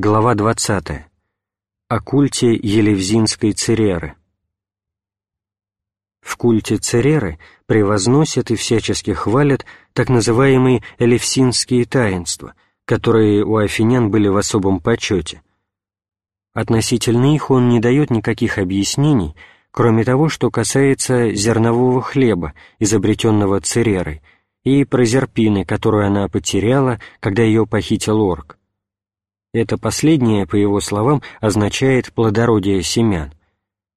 Глава 20. О культе Елевзинской Цереры. В культе Цереры превозносят и всячески хвалят так называемые элевсинские таинства, которые у афинян были в особом почете. Относительно их он не дает никаких объяснений, кроме того, что касается зернового хлеба, изобретенного Церерой, и прозерпины, которую она потеряла, когда ее похитил орк. Это последнее, по его словам, означает плодородие семян.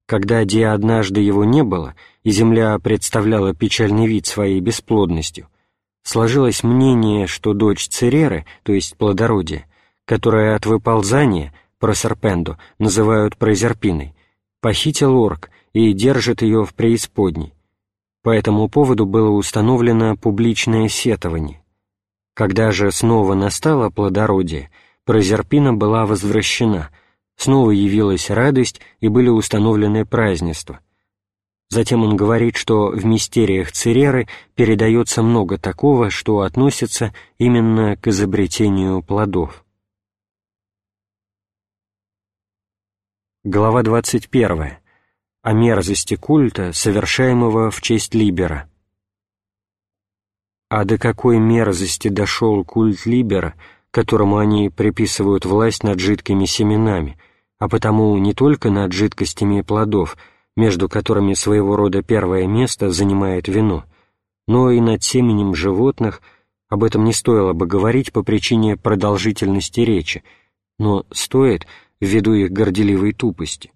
Когда Диа однажды его не было, и земля представляла печальный вид своей бесплодностью, сложилось мнение, что дочь Цереры, то есть плодородие, которая от выползания, просерпендо, называют прозерпиной, похитил орк и держит ее в преисподней. По этому поводу было установлено публичное сетование. Когда же снова настало плодородие, Прозерпина была возвращена, снова явилась радость и были установлены празднества. Затем он говорит, что в мистериях Цереры передается много такого, что относится именно к изобретению плодов. Глава 21. О мерзости культа, совершаемого в честь Либера. А до какой мерзости дошел культ Либера – которому они приписывают власть над жидкими семенами, а потому не только над жидкостями плодов, между которыми своего рода первое место занимает вино, но и над семенем животных, об этом не стоило бы говорить по причине продолжительности речи, но стоит ввиду их горделивой тупости.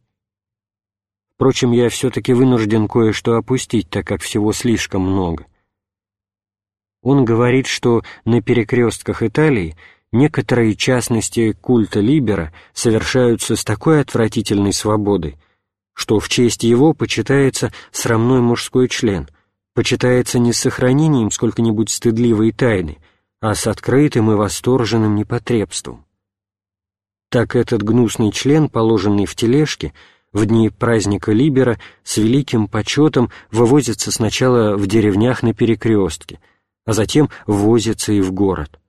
Впрочем, я все-таки вынужден кое-что опустить, так как всего слишком много. Он говорит, что на перекрестках Италии некоторые частности культа Либера совершаются с такой отвратительной свободой, что в честь его почитается срамной мужской член, почитается не с сохранением сколько-нибудь стыдливой тайны, а с открытым и восторженным непотребством. Так этот гнусный член, положенный в тележке, в дни праздника Либера с великим почетом вывозится сначала в деревнях на перекрестке, а затем ввозится и в город.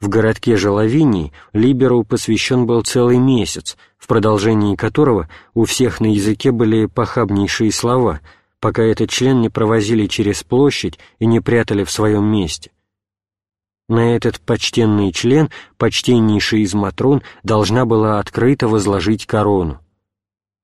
В городке Желовинии Либеру посвящен был целый месяц, в продолжении которого у всех на языке были похабнейшие слова, пока этот член не провозили через площадь и не прятали в своем месте. На этот почтенный член почтеннейший из Матрон должна была открыто возложить корону.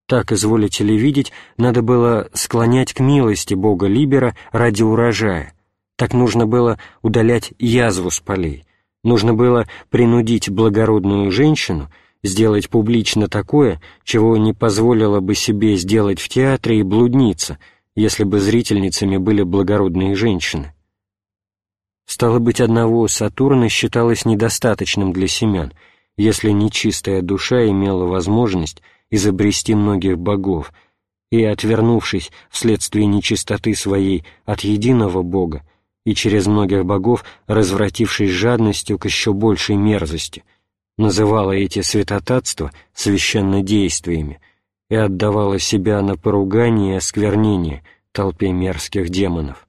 Так, изволите ли видеть, надо было склонять к милости Бога Либера ради урожая, так нужно было удалять язву с полей, Нужно было принудить благородную женщину сделать публично такое, чего не позволила бы себе сделать в театре и блудница, если бы зрительницами были благородные женщины. Стало быть, одного Сатурна считалось недостаточным для семян, если нечистая душа имела возможность изобрести многих богов, и, отвернувшись вследствие нечистоты своей от единого Бога, и через многих богов, развратившись жадностью к еще большей мерзости, называла эти святотатства священнодействиями и отдавала себя на поругание и осквернение толпе мерзких демонов.